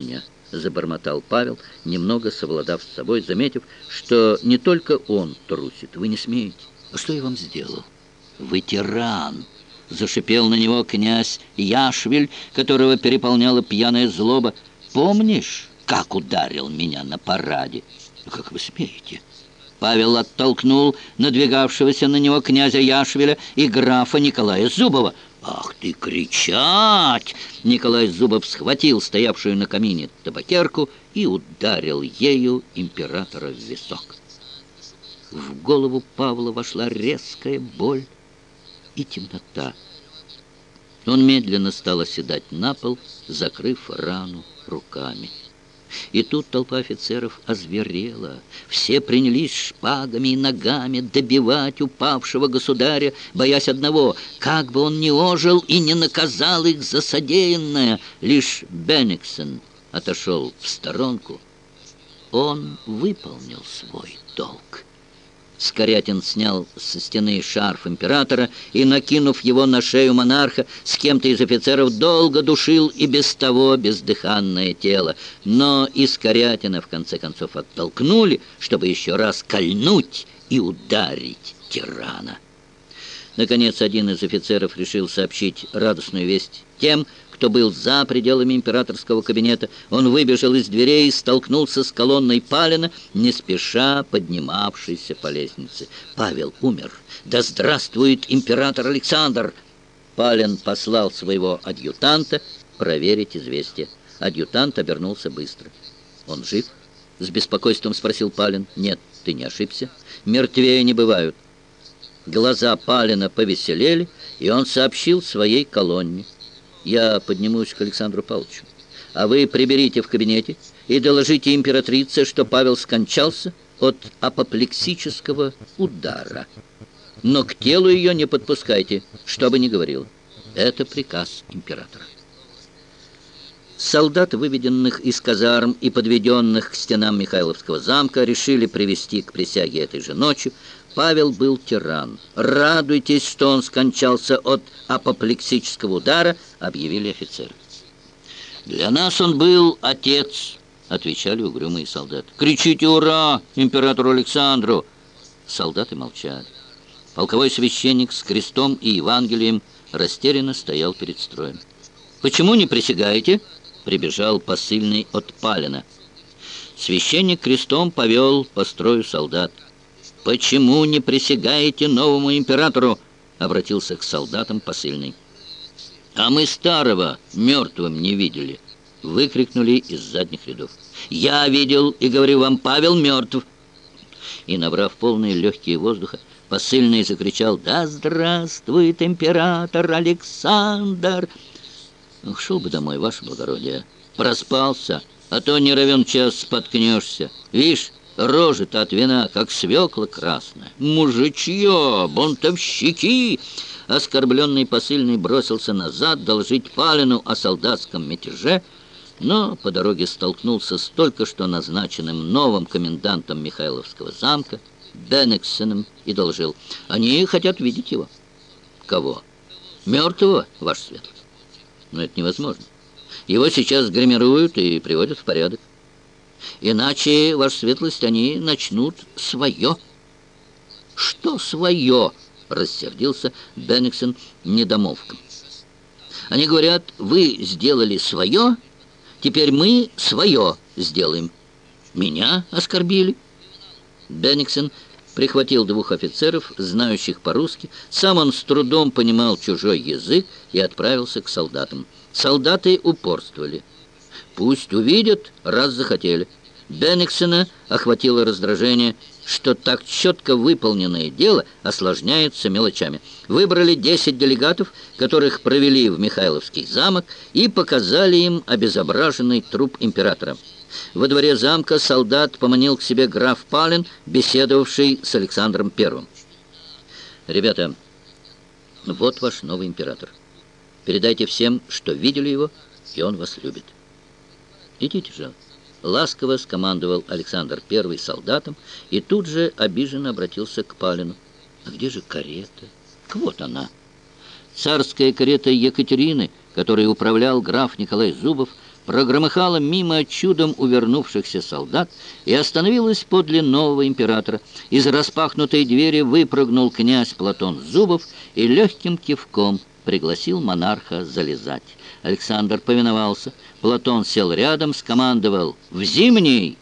меня», — забормотал Павел, немного совладав с собой, заметив, что не только он трусит. «Вы не смеете. А что я вам сделал?» «Вы тиран!» — зашипел на него князь Яшвиль, которого переполняла пьяная злоба. «Помнишь, как ударил меня на параде?» «Ну, «Как вы смеете?» Павел оттолкнул надвигавшегося на него князя Яшвиля и графа Николая Зубова — «Ах ты, кричать!» Николай Зубов схватил стоявшую на камине табакерку и ударил ею императора в висок. В голову Павла вошла резкая боль и темнота. Он медленно стал оседать на пол, закрыв рану руками. И тут толпа офицеров озверела. Все принялись шпагами и ногами добивать упавшего государя, боясь одного, как бы он не ожил и не наказал их за содеянное. Лишь Бенниксон отошел в сторонку. Он выполнил свой долг. Скорятин снял со стены шарф императора и, накинув его на шею монарха, с кем-то из офицеров долго душил и без того бездыханное тело. Но и Скорятина, в конце концов, оттолкнули, чтобы еще раз кольнуть и ударить тирана. Наконец, один из офицеров решил сообщить радостную весть тем, кто был за пределами императорского кабинета. Он выбежал из дверей и столкнулся с колонной Палина, не спеша поднимавшейся по лестнице. Павел умер. Да здравствует император Александр! Палин послал своего адъютанта проверить известие. Адъютант обернулся быстро. «Он жив?» — с беспокойством спросил Палин. «Нет, ты не ошибся. Мертвее не бывают». Глаза Палина повеселели, и он сообщил своей колонне. Я поднимусь к Александру Павловичу. А вы приберите в кабинете и доложите императрице, что Павел скончался от апоплексического удара. Но к телу ее не подпускайте, что бы ни говорил. Это приказ императора. Солдат, выведенных из казарм и подведенных к стенам Михайловского замка, решили привести к присяге этой же ночью. Павел был тиран. «Радуйтесь, что он скончался от апоплексического удара», — объявили офицеры. «Для нас он был отец», — отвечали угрюмые солдаты. «Кричите «Ура!» императору Александру!» Солдаты молчали. Полковой священник с крестом и Евангелием растерянно стоял перед строем. «Почему не присягаете?» — прибежал посыльный от Палина. Священник крестом повел по строю солдат. «Почему не присягаете новому императору?» — обратился к солдатам посыльный. «А мы старого мертвым не видели!» — выкрикнули из задних рядов. «Я видел и говорю вам, Павел мертв!» И, набрав полные легкие воздуха, посыльный закричал «Да здравствует император Александр!» Шел бы домой, ваше благородие. Проспался, а то не равен час споткнешься. Видишь, Рожи-то от вина, как свекла красная. Мужичье, бунтовщики!» Оскорбленный посыльный бросился назад должить Палину о солдатском мятеже, но по дороге столкнулся с только что назначенным новым комендантом Михайловского замка, Беннексоном, и должил. «Они хотят видеть его». «Кого?» «Мертвого, ваш светлость». «Но это невозможно. Его сейчас гримируют и приводят в порядок. Иначе, ваша светлость, они начнут свое. Что свое? Рассердился Бенниксон недомовком. Они говорят, вы сделали свое, теперь мы свое сделаем. Меня оскорбили. Бенниксон прихватил двух офицеров, знающих по-русски. Сам он с трудом понимал чужой язык и отправился к солдатам. Солдаты упорствовали. Пусть увидят, раз захотели. Бенниксона охватило раздражение, что так четко выполненное дело осложняется мелочами. Выбрали 10 делегатов, которых провели в Михайловский замок и показали им обезображенный труп императора. Во дворе замка солдат поманил к себе граф Палин, беседовавший с Александром Первым. «Ребята, вот ваш новый император. Передайте всем, что видели его, и он вас любит». «Идите же», — ласково скомандовал Александр Первый солдатам и тут же обиженно обратился к Палину. «А где же карета? Вот она». Царская карета Екатерины, которой управлял граф Николай Зубов, прогромыхала мимо чудом увернувшихся солдат и остановилась подле нового императора. Из распахнутой двери выпрыгнул князь Платон Зубов и легким кивком пригласил монарха залезать. Александр повиновался. Платон сел рядом, скомандовал «В зимний!»